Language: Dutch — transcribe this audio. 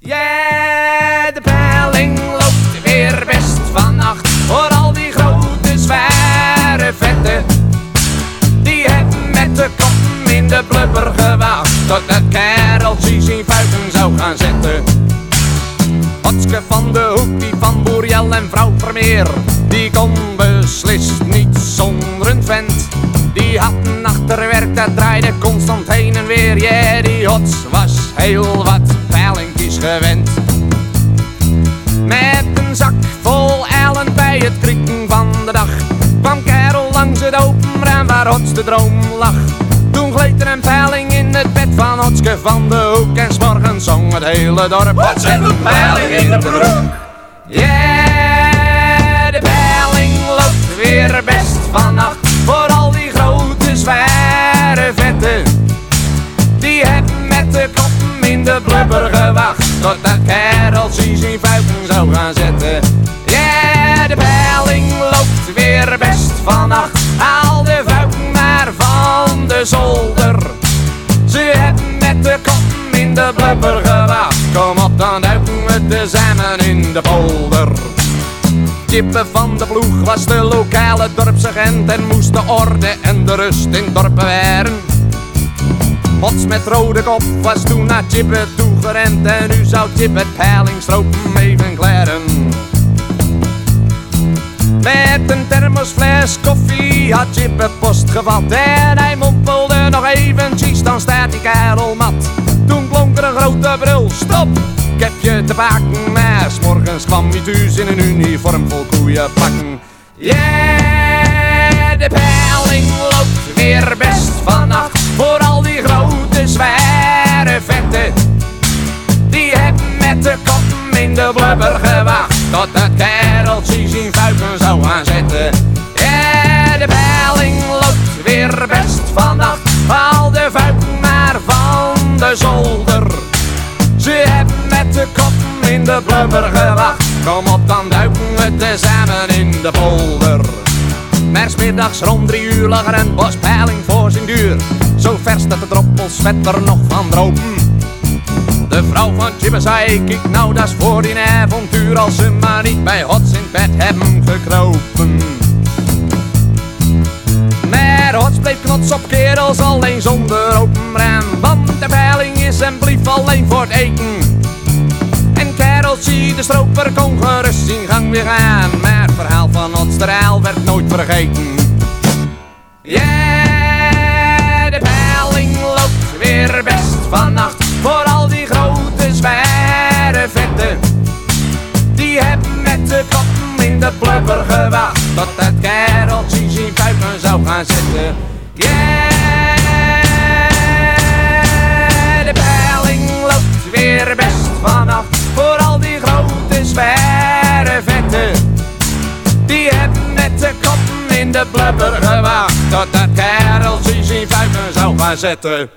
Yeah, de peiling loopt weer best vannacht voor al die grote zware vetten. Die hebben met de kop in de blubber gewaagd tot het kereltje zijn vuisten zou gaan zetten. Hotske van de Hoek, die van Boerjel en vrouw Vermeer, die kon beslist niet zonder een vent. Die had een achterwerk, dat draaide constant heen en weer. Yeah, die hots was heel wat peilingjes gewend. Met een zak vol ellen bij het krieken van de dag kwam Kerel langs het open raam waar Hots de droom lag. Toen gleed er een peiling in het bed van Hotske van de Hoek en s'morgens zong het hele dorp. Wat een peiling in de broek? Yeah, de peiling loopt weer best vannacht voor al die grote zware vetten. Die hebben met de kop in de blubber gewacht tot dat kereltje zijn vuisten zou gaan zetten. Yeah, de peiling loopt weer best vannacht. Haal de vuisten maar van de zolder. Ze hebben met de kop in de blubber gewacht. Kom op, dan duiken we tezamen in de polder. Chippe van de ploeg was de lokale dorpsagent en moest de orde en de rust in het dorp met rode kop was toen naar Chippe toegerend en nu zou Chippe het peilingstropen even klaren. Met een thermosfles koffie had Chippe post gevat en hij mompelde nog eventjes, dan staat die kerel mat. Toen klonk er een grote brul, stop, ik heb je te pakken. Maar morgens kwam hij thuis in een uniform vol koeienpakken. Yeah, blubber gewacht tot het kereltje zijn vuisten zou gaan zetten. Yeah, de peiling loopt weer best vannacht, haal de vuisten maar van de zolder. Ze hebben met de kop in de blubber gewacht. Kom op, dan duiken we tezamen in de polder. Maar 's middags rond drie uur lag er een bospeiling voor zijn duur. Zo vers dat de droppels vet er nog van dropen. De vrouw van Jibbe zei, kijk nou, dat is voor die avontuur. Als ze maar niet bij Hots in bed hebben gekropen. Maar Hots bleef knots op kerels alleen zonder open raam. Want de peiling is en blief alleen voor het eten. En kereltje, de stroper, kon gerust in gang weer gaan. Maar het verhaal van Hots de werd nooit vergeten. Yeah, de peiling loopt weer best vannacht in de blubber gewacht tot dat kereltje zijn vuisten zou gaan zetten. Yeah, de peiling loopt weer best vannacht voor al die grote zware vetten. Die hebben met de kop in de blubber gewacht tot dat kereltje zijn vuisten zou gaan zetten.